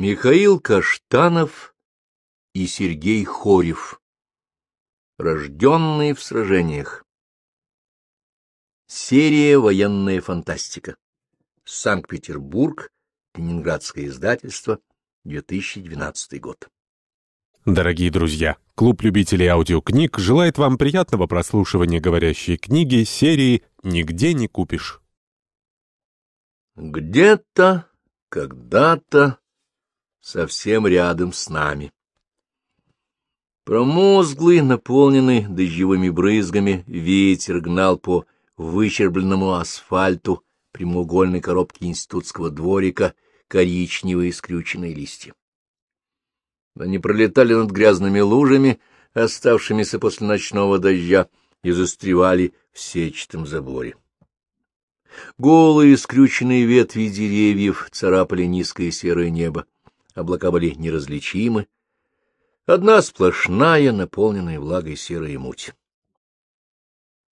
Михаил Каштанов и Сергей Хорев. Рожденные в сражениях. Серия «Военная фантастика». Санкт-Петербург, Ленинградское издательство, 2012 год. Дорогие друзья, клуб любителей аудиокниг желает вам приятного прослушивания говорящей книги серии «Нигде не купишь». Где-то, когда-то, совсем рядом с нами. Промозглый, наполненный дождевыми брызгами, ветер гнал по выщербленному асфальту прямоугольной коробки институтского дворика коричневые скрюченные листья. Они пролетали над грязными лужами, оставшимися после ночного дождя, и застревали в сетчатом заборе. Голые скрюченные ветви деревьев царапали низкое серое небо, облака были неразличимы, одна сплошная, наполненная влагой серая муть.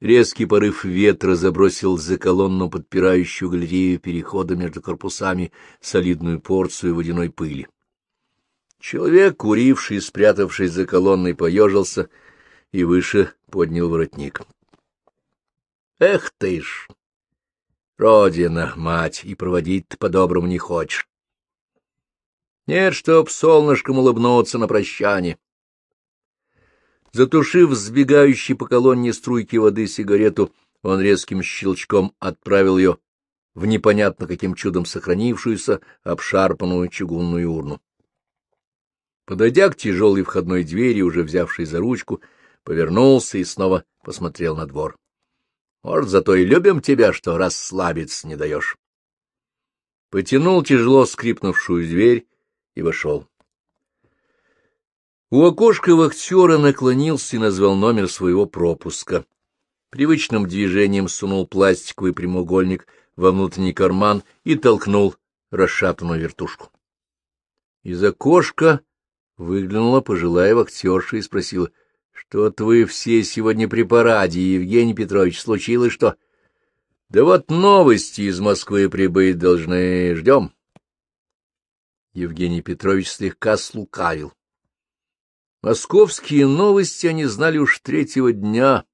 Резкий порыв ветра забросил за колонну, подпирающую галерею перехода между корпусами, солидную порцию водяной пыли. Человек, куривший, спрятавшись за колонной, поежился и выше поднял воротник. Эх ты ж! Родина, мать, и проводить-то по-доброму не хочешь. Нет, чтоб солнышком улыбнуться на прощание. Затушив сбегающий по колонне струйки воды сигарету, он резким щелчком отправил ее в непонятно каким чудом сохранившуюся обшарпанную чугунную урну. Подойдя к тяжелой входной двери, уже взявшей за ручку, повернулся и снова посмотрел на двор. Может, зато и любим тебя, что расслабиться не даешь. Потянул тяжело скрипнувшую дверь и вошел. У окошка вахтера наклонился и назвал номер своего пропуска. Привычным движением сунул пластиковый прямоугольник во внутренний карман и толкнул расшатанную вертушку. Из окошка выглянула пожилая вахтерша и спросила, — Что-то вы все сегодня при параде, Евгений Петрович, случилось что? — Да вот новости из Москвы прибыть должны, ждем. Евгений Петрович слегка слукавил. Московские новости они знали уж третьего дня.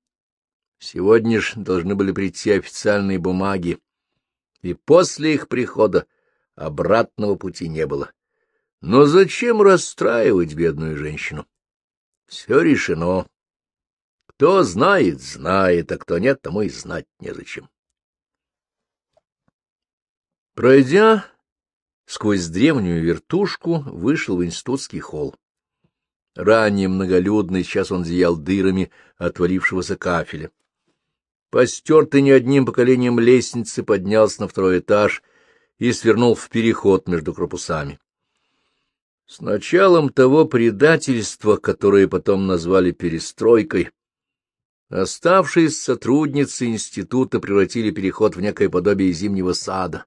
Сегодня ж должны были прийти официальные бумаги, и после их прихода обратного пути не было. Но зачем расстраивать бедную женщину? Все решено. Кто знает, знает, а кто нет, тому и знать незачем. Пройдя сквозь древнюю вертушку, вышел в институтский холл. Ранее многолюдный, сейчас он зиял дырами отворившегося кафеля. Постертый не одним поколением лестницы поднялся на второй этаж и свернул в переход между корпусами. С началом того предательства, которое потом назвали перестройкой, оставшиеся сотрудницы института превратили переход в некое подобие зимнего сада,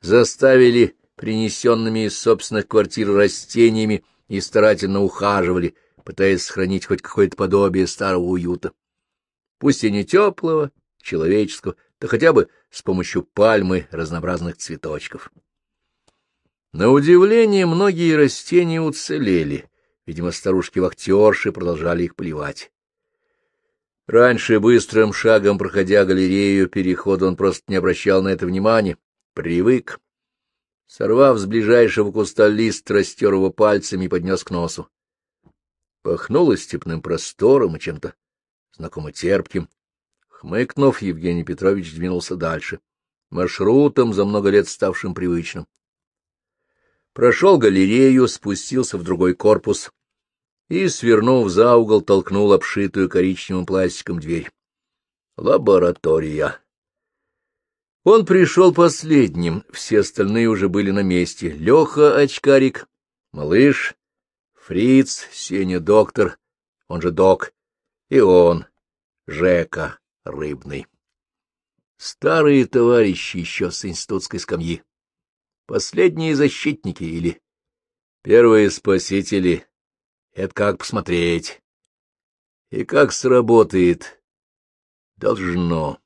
заставили принесенными из собственных квартир растениями и старательно ухаживали, пытаясь сохранить хоть какое-то подобие старого уюта. Пусть и не теплого, человеческого, да хотя бы с помощью пальмы разнообразных цветочков. На удивление, многие растения уцелели, видимо, старушки-вахтерши продолжали их поливать. Раньше быстрым шагом, проходя галерею перехода, он просто не обращал на это внимания, привык. Сорвав с ближайшего куста лист, растер его пальцами и поднес к носу. Пахнуло степным простором и чем-то знакомо терпким. Хмыкнув, Евгений Петрович двинулся дальше, маршрутом, за много лет ставшим привычным. Прошел галерею, спустился в другой корпус и, свернув за угол, толкнул обшитую коричневым пластиком дверь. Лаборатория. Он пришел последним, все остальные уже были на месте. Леха Очкарик, Малыш, Фриц, Сеня Доктор, он же Док, и он, Жека Рыбный. Старые товарищи еще с институтской скамьи. Последние защитники или первые спасители. Это как посмотреть. И как сработает. Должно.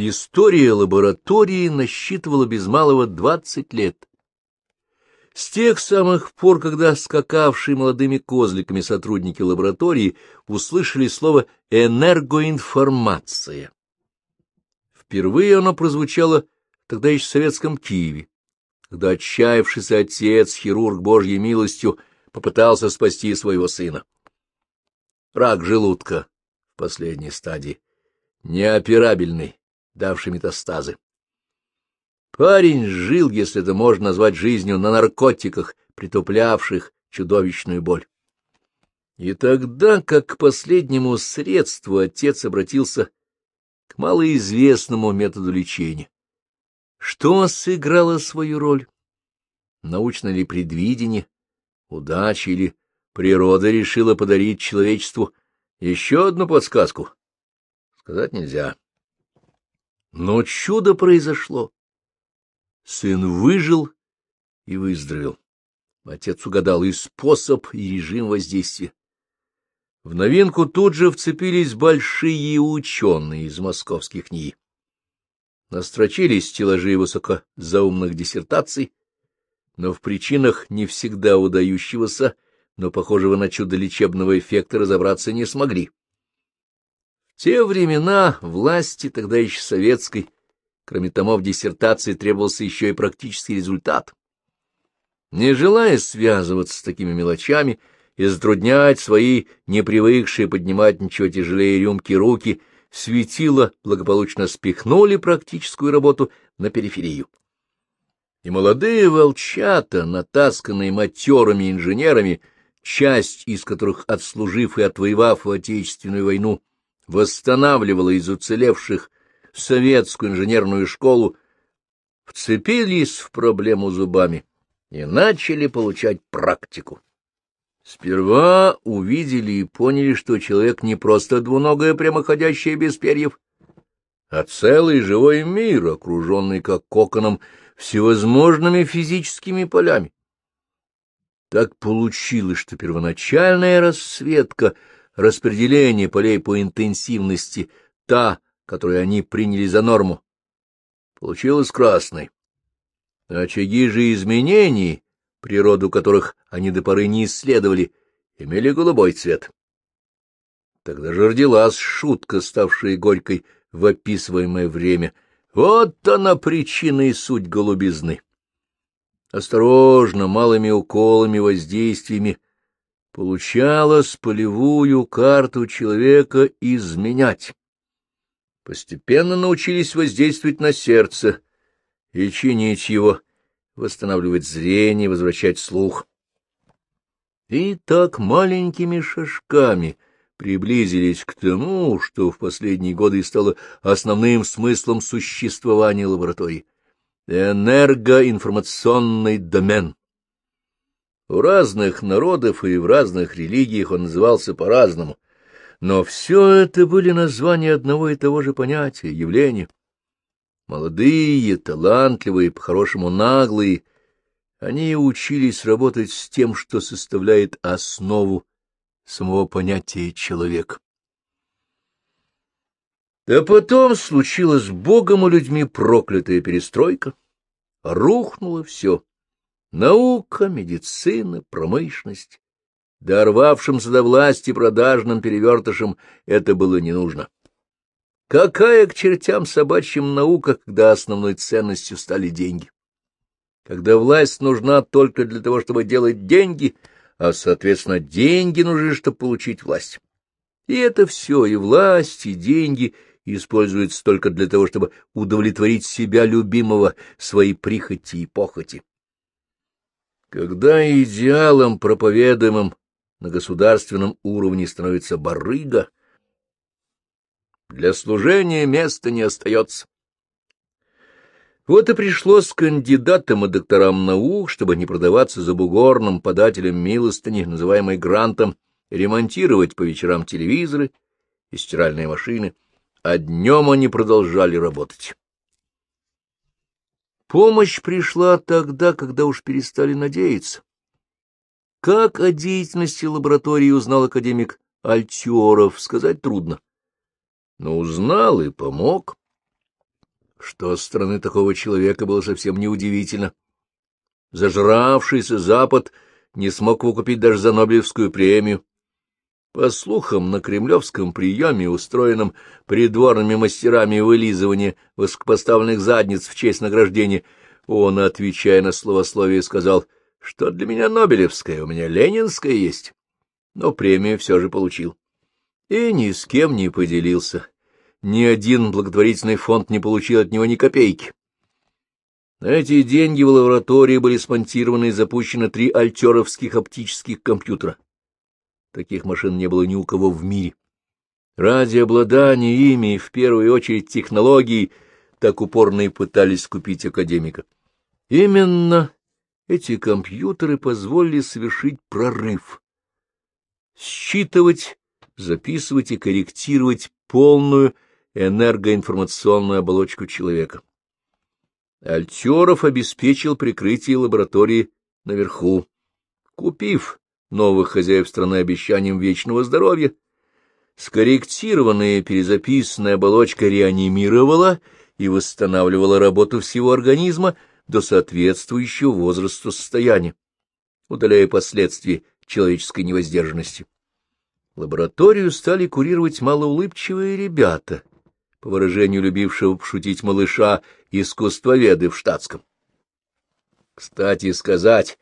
История лаборатории насчитывала без малого двадцать лет. С тех самых пор, когда скакавшие молодыми козликами сотрудники лаборатории услышали слово «энергоинформация». Впервые оно прозвучало тогда еще в советском Киеве, когда отчаявшийся отец, хирург Божьей милостью, попытался спасти своего сына. Рак желудка в последней стадии, неоперабельный, давший метастазы. Парень жил, если это можно назвать жизнью, на наркотиках, притуплявших чудовищную боль. И тогда, как к последнему средству, отец обратился к малоизвестному методу лечения. Что сыграло свою роль? Научно ли предвидение, удача или природа решила подарить человечеству еще одну подсказку? Сказать нельзя. Но чудо произошло. Сын выжил и выздоровел. Отец угадал и способ, и режим воздействия. В новинку тут же вцепились большие ученые из московских НИИ. Настрочились стеллажи высокозаумных диссертаций, но в причинах не всегда удающегося, но похожего на чудо лечебного эффекта разобраться не смогли. Те времена власти, тогда еще советской, Кроме томов диссертации требовался еще и практический результат. Не желая связываться с такими мелочами и затруднять свои, не привыкшие поднимать ничего тяжелее рюмки руки, светило благополучно спихнули практическую работу на периферию. И молодые волчата, натасканные матерыми инженерами, часть из которых, отслужив и отвоевав в Отечественную войну, восстанавливала из уцелевших советскую инженерную школу, вцепились в проблему зубами и начали получать практику. Сперва увидели и поняли, что человек не просто двуногое прямоходящее без перьев, а целый живой мир, окруженный как коконом всевозможными физическими полями. Так получилось, что первоначальная расцветка, распределение полей по интенсивности, та, которую они приняли за норму, получилась красной. Очаги же изменений, природу которых они до поры не исследовали, имели голубой цвет. Тогда же родилась шутка, ставшая горькой в описываемое время. Вот она причина и суть голубизны. Осторожно, малыми уколами, воздействиями получалось полевую карту человека изменять постепенно научились воздействовать на сердце и чинить его, восстанавливать зрение, возвращать слух. И так маленькими шажками приблизились к тому, что в последние годы стало основным смыслом существования лаборатории — энергоинформационный домен. У разных народов и в разных религиях он назывался по-разному — но все это были названия одного и того же понятия, явления. Молодые, талантливые, по-хорошему наглые, они учились работать с тем, что составляет основу самого понятия человек. А потом случилась Богом и людьми проклятая перестройка. Рухнуло все. Наука, медицина, промышленность. Дорвавшимся до власти продажным перевертышам это было не нужно. Какая к чертям собачьим наука, когда основной ценностью стали деньги? Когда власть нужна только для того, чтобы делать деньги, а, соответственно, деньги нужны, чтобы получить власть. И это все, и власть, и деньги используются только для того, чтобы удовлетворить себя любимого, свои прихоти и похоти. Когда идеалом, проповедуемым на государственном уровне становится барыга, для служения места не остается. Вот и пришлось кандидатам и докторам наук, чтобы не продаваться за бугорным подателем милостыни, называемой грантом, ремонтировать по вечерам телевизоры и стиральные машины, а днем они продолжали работать. Помощь пришла тогда, когда уж перестали надеяться. Как о деятельности лаборатории узнал академик Альтюров, сказать трудно. Но узнал и помог. Что с стороны такого человека было совсем неудивительно. Зажравшийся Запад не смог выкупить даже за Нобелевскую премию. По слухам, на кремлевском приеме, устроенном придворными мастерами вылизывания высокопоставленных задниц в честь награждения, он, отвечая на словословие, сказал, что для меня Нобелевская, у меня Ленинская есть. Но премию все же получил. И ни с кем не поделился. Ни один благотворительный фонд не получил от него ни копейки. На эти деньги в лаборатории были смонтированы и запущены три альтеровских оптических компьютера. Таких машин не было ни у кого в мире. Ради обладания ими, и в первую очередь технологий, так упорно и пытались купить академика. Именно эти компьютеры позволили совершить прорыв. Считывать, записывать и корректировать полную энергоинформационную оболочку человека. Альтеров обеспечил прикрытие лаборатории наверху. Купив новых хозяев страны обещанием вечного здоровья, скорректированная перезаписанная оболочка реанимировала и восстанавливала работу всего организма до соответствующего возрасту состояния, удаляя последствия человеческой невоздержанности. Лабораторию стали курировать малоулыбчивые ребята, по выражению любившего пошутить малыша, искусствоведы в штатском. Кстати сказать,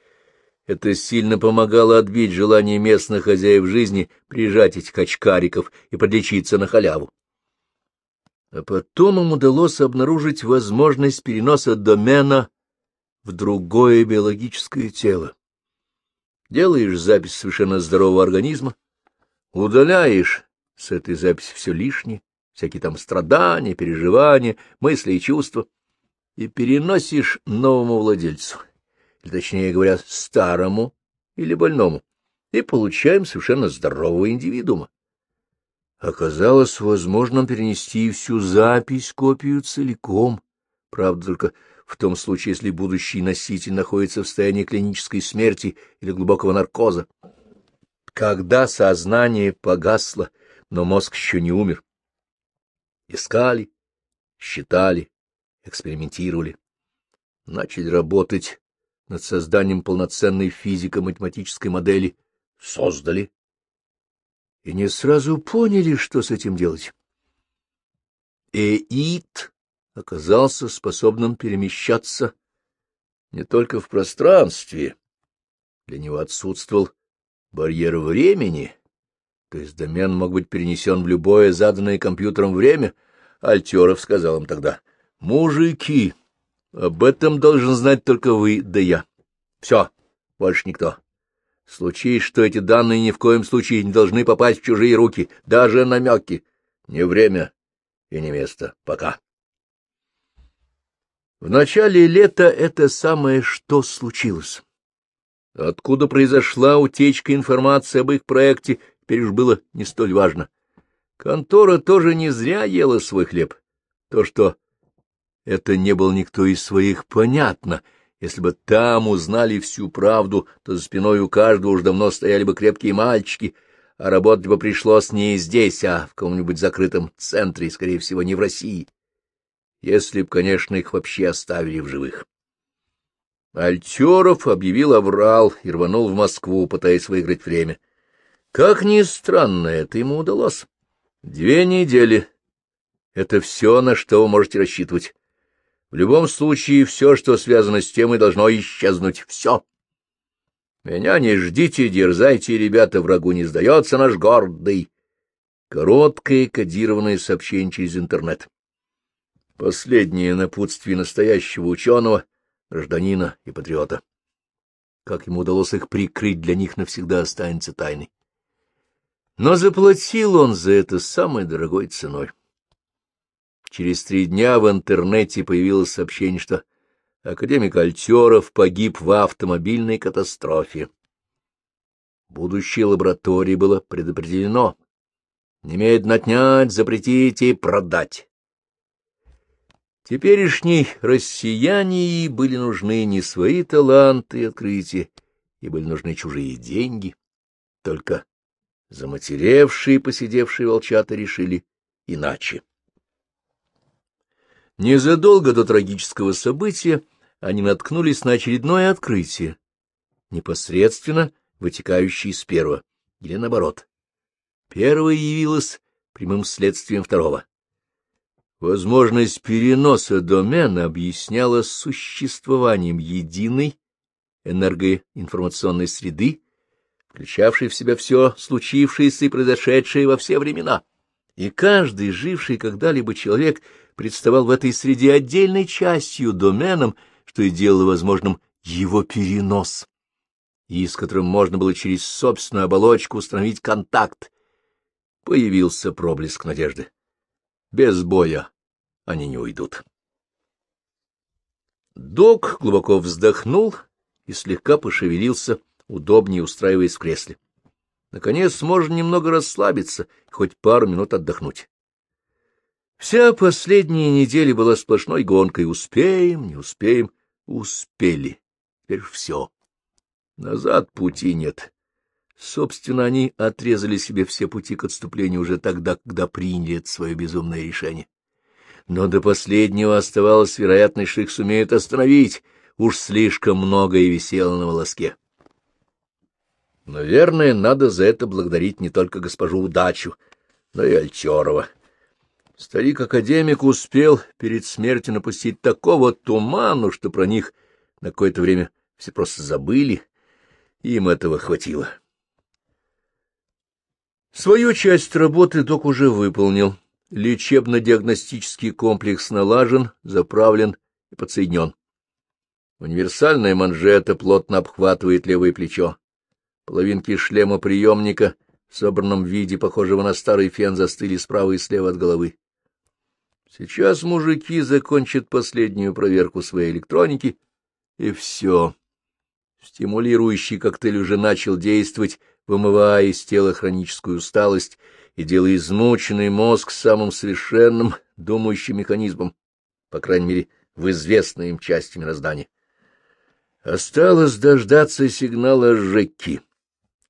это сильно помогало отбить желание местных хозяев жизни прижать этих очкариков и подлечиться на халяву. А потом им удалось обнаружить возможность переноса домена в другое биологическое тело. Делаешь запись совершенно здорового организма, удаляешь с этой записи все лишнее, всякие там страдания, переживания, мысли и чувства, и переносишь новому владельцу, точнее говоря, старому или больному, и получаем совершенно здорового индивидуума. Оказалось возможным перенести всю запись, копию целиком, правда, только в том случае, если будущий носитель находится в состоянии клинической смерти или глубокого наркоза. Когда сознание погасло, но мозг еще не умер, Искали, считали, экспериментировали. Начали работать над созданием полноценной физико-математической модели. Создали. И не сразу поняли, что с этим делать. Эид оказался способным перемещаться не только в пространстве. Для него отсутствовал барьер времени, то есть домен мог быть перенесен в любое заданное компьютером время, Альтеров сказал им тогда, «Мужики, об этом должен знать только вы, да я. Все, больше никто. Случись, что эти данные ни в коем случае не должны попасть в чужие руки, даже намеки. Не время и не место. Пока». В начале лета это самое что случилось. Откуда произошла утечка информации об их проекте, теперь уж было не столь важно. Контора тоже не зря ела свой хлеб. То, что это не был никто из своих, понятно. Если бы там узнали всю правду, то за спиной у каждого уж давно стояли бы крепкие мальчики, а работать бы пришлось не здесь, а в каком-нибудь закрытом центре, скорее всего, не в России. Если б, конечно, их вообще оставили в живых. Альтеров объявил аврал и рванул в Москву, пытаясь выиграть время. Как ни странно, это ему удалось. Две недели — это все, на что вы можете рассчитывать. В любом случае, все, что связано с темой, должно исчезнуть. Все. Меня не ждите, дерзайте, ребята, врагу не сдается наш гордый. Короткое кодированное сообщение через интернет. Последнее напутствие настоящего ученого, гражданина и патриота. Как ему удалось их прикрыть, для них навсегда останется тайной. Но заплатил он за это самой дорогой ценой. Через три дня в интернете появилось сообщение, что академик Альтеров погиб в автомобильной катастрофе. Будущее лаборатории было предопределено. Немедленно отнять, запретить и продать. Теперешней россияне были нужны не свои таланты и открытия, и были нужны чужие деньги, только Заматеревшие и посидевшие волчата решили иначе. Незадолго до трагического события они наткнулись на очередное открытие, непосредственно вытекающее из первого, или наоборот. Первое явилось прямым следствием второго. Возможность переноса домена объяснялась существованием единой энергоинформационной среды, включавшей в себя все случившееся и произошедшее во все времена. И каждый живший когда-либо человек представал в этой среде отдельной частью доменом, что и делало возможным его перенос, и с которым можно было через собственную оболочку установить контакт. Появился проблеск надежды. Без боя они не уйдут. Док глубоко вздохнул и слегка пошевелился, удобнее устраиваясь в кресле. Наконец можно немного расслабиться и хоть пару минут отдохнуть. Вся последняя неделя была сплошной гонкой. Успеем, не успеем, успели. Теперь все. Назад пути нет. Собственно, они отрезали себе все пути к отступлению уже тогда, когда приняли это свое безумное решение. Но до последнего оставалась вероятность, что их сумеют остановить. Уж слишком многое висело на волоске. Наверное, надо за это благодарить не только госпожу Удачу, но и Альтерова. Старик-академик успел перед смертью напустить такого туману, что про них на какое-то время все просто забыли, им этого хватило. Свою часть работы док уже выполнил. Лечебно-диагностический комплекс налажен, заправлен и подсоединен. Универсальная манжета плотно обхватывает левое плечо. Половинки шлема приемника в собранном виде, похожего на старый фен, застыли справа и слева от головы. Сейчас мужики закончат последнюю проверку своей электроники, и все. Стимулирующий коктейль уже начал действовать, вымывая из тела хроническую усталость и делая измученный мозг самым совершенным думающим механизмом, по крайней мере, в известной им части мироздания. Осталось дождаться сигнала Жеки.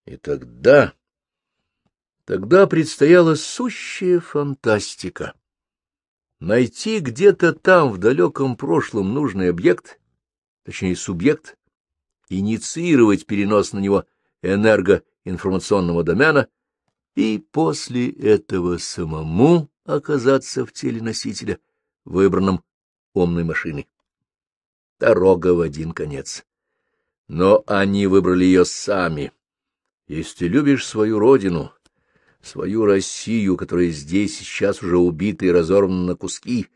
И тогда... Тогда предстояла сущая фантастика. Найти где-то там, в далеком прошлом, нужный объект, точнее, субъект, инициировать перенос на него энергоинформационного домена и после этого самому оказаться в теле носителя, выбранном умной машиной. Дорога в один конец. Но они выбрали ее сами. Если любишь свою родину, свою Россию, которая здесь сейчас уже убита и разорвана на куски,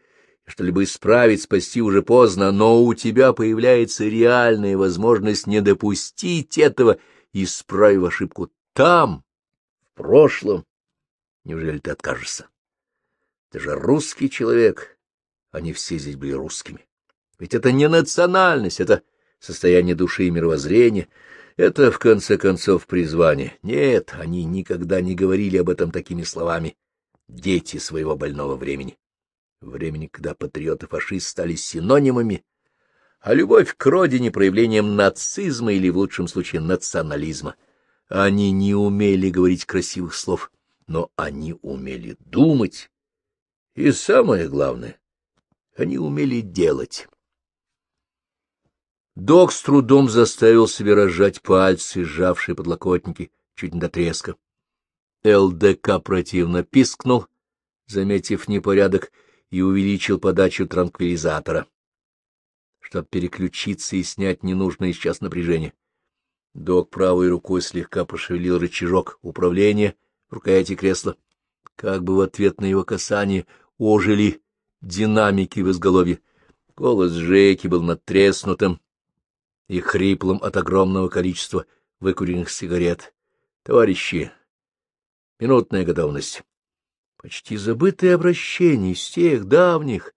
что-либо исправить, спасти уже поздно, но у тебя появляется реальная возможность не допустить этого, исправив ошибку там, в прошлом. Неужели ты откажешься? Ты же русский человек. Они все здесь были русскими. Ведь это не национальность, это состояние души и мировоззрения, это, в конце концов, призвание. Нет, они никогда не говорили об этом такими словами. Дети своего больного времени. Времени, когда патриоты и фашист стали синонимами, а любовь к родине — проявлением нацизма или, в лучшем случае, национализма. Они не умели говорить красивых слов, но они умели думать. И самое главное, они умели делать. Док с трудом заставил себе разжать пальцы, сжавшие подлокотники, чуть не до треска. ЛДК противно пискнул, заметив непорядок, и увеличил подачу транквилизатора, чтобы переключиться и снять ненужное сейчас напряжение. Док правой рукой слегка пошевелил рычажок управления в рукояти кресла. Как бы в ответ на его касание ожили динамики в изголовье. Голос Жеки был надтреснутым, и хриплым от огромного количества выкуренных сигарет. Товарищи, минутная готовность. Почти забытое обращение из тех давних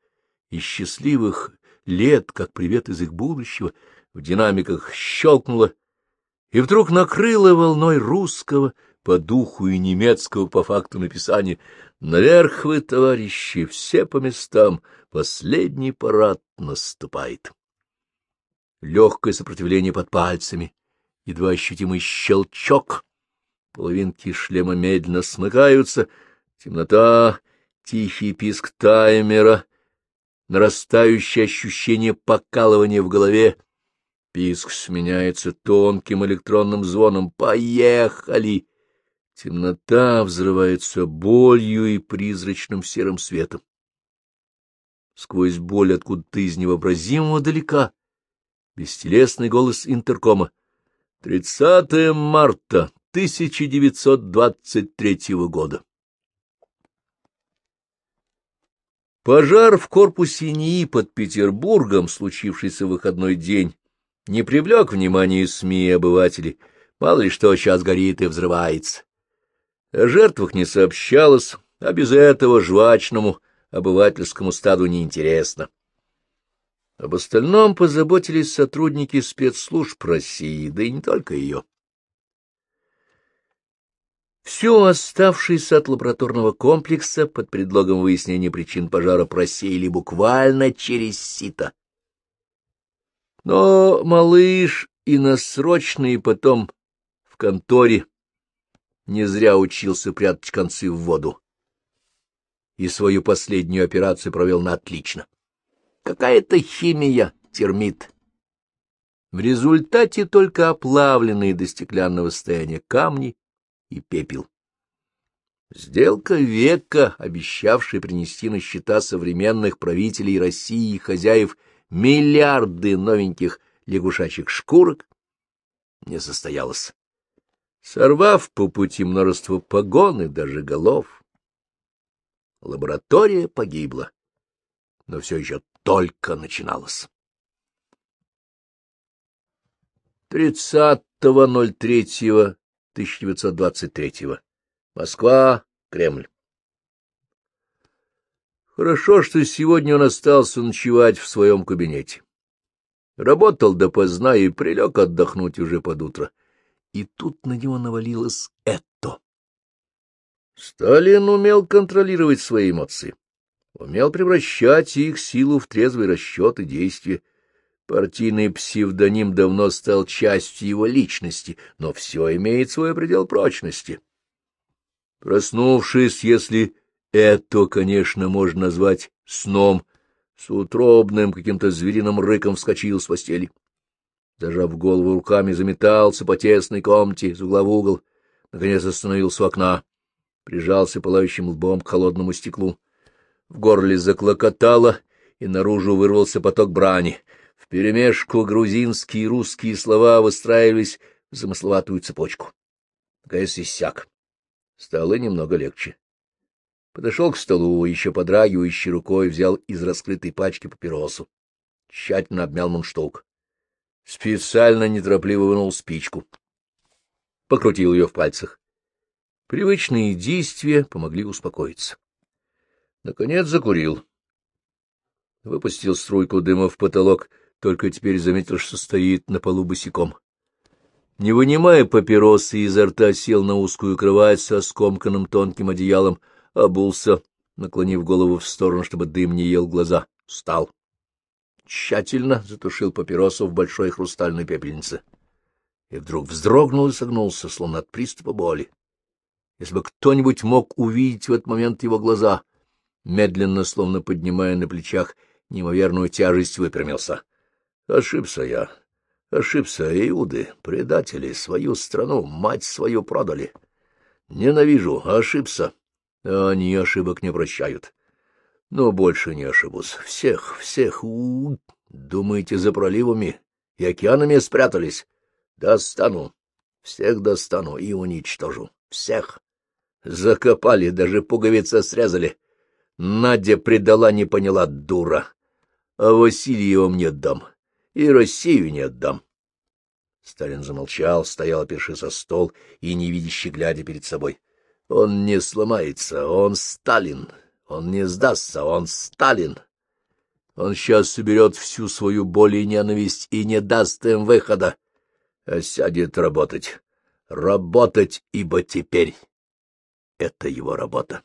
и счастливых лет, как привет из их будущего, в динамиках щелкнуло и вдруг накрыло волной русского по духу и немецкого по факту написания «Наверх вы, товарищи, все по местам, последний парад наступает» легкое сопротивление под пальцами, едва ощутимый щелчок. Половинки шлема медленно смыкаются, темнота, тихий писк таймера. нарастающее ощущение покалывания в голове. Писк сменяется тонким электронным звоном «Поехали!» Темнота взрывается болью и призрачным серым светом. Сквозь боль откуда-то из невообразимого далека бестелесный голос интеркома. 30 марта 1923 года. Пожар в корпусе НИИ под Петербургом, случившийся в выходной день, не привлек внимания СМИ и обывателей. Мало ли что сейчас горит и взрывается. О жертвах не сообщалось, а без этого жвачному обывательскому стаду неинтересно. Об остальном позаботились сотрудники спецслужб России, да и не только ее. Все оставшееся от лабораторного комплекса под предлогом выяснения причин пожара просеяли буквально через сито. Но малыш и на срочные потом в конторе не зря учился прятать концы в воду. И свою последнюю операцию провел на отлично. Какая-то химия, термит. В результате только оплавленные до стеклянного состояния камни и пепел. Сделка века, обещавшая принести на счета современных правителей России и хозяев миллиарды новеньких лягушачьих шкурок, не состоялась. Сорвав по пути множество погон и даже голов, лаборатория погибла, но все еще только начиналась. 30.03. 1923. Москва, Кремль. Хорошо, что сегодня он остался ночевать в своем кабинете. Работал допоздна и прилег отдохнуть уже под утро. И тут на него навалилось это. Сталин умел контролировать свои эмоции, умел превращать их силу в трезвый расчет и действия. Партийный псевдоним давно стал частью его личности, но все имеет свой предел прочности. Проснувшись, если это, конечно, можно назвать сном, с утробным каким-то звериным рыком вскочил с постели. Зажав голову руками, заметался по тесной комнате из угла в угол, наконец остановился у окна, прижался пылающим лбом к холодному стеклу. В горле заклокотало, и наружу вырвался поток брани — Вперемешку грузинские и русские слова выстраивались в замысловатую цепочку. Наконец иссяк. Стало немного легче. Подошел к столу, еще подрагивающей рукой взял из раскрытой пачки папиросу. Тщательно обмял мундштук. Специально неторопливо вынул спичку. Покрутил ее в пальцах. Привычные действия помогли успокоиться. Наконец закурил. Выпустил струйку дыма в потолок — только теперь заметил, что стоит на полу босиком. Не вынимая папиросы изо рта, сел на узкую кровать со скомканным тонким одеялом, обулся, наклонив голову в сторону, чтобы дым не ел глаза, встал. Тщательно затушил папиросу в большой хрустальной пепельнице. И вдруг вздрогнул и согнулся, словно от приступа боли. Если бы кто-нибудь мог увидеть в этот момент его глаза, медленно, словно поднимая на плечах неимоверную тяжесть, выпрямился — Ошибся я. Ошибся, Иуды, предатели, свою страну, мать свою продали. Ненавижу, ошибся. А они ошибок не прощают. Но больше не ошибусь. Всех, всех, у, -у, -у. думаете, за проливами и океанами спрятались? Достану. Всех достану и уничтожу. Всех. Закопали, даже пуговицы срезали. Надя предала, не поняла, дура. А Васильева мне дам и Россию не отдам. Сталин замолчал, стоял, оперши со стол и невидяще глядя перед собой. Он не сломается, он Сталин, он не сдастся, он Сталин. Он сейчас соберет всю свою боль и ненависть и не даст им выхода, а сядет работать. Работать, ибо теперь это его работа.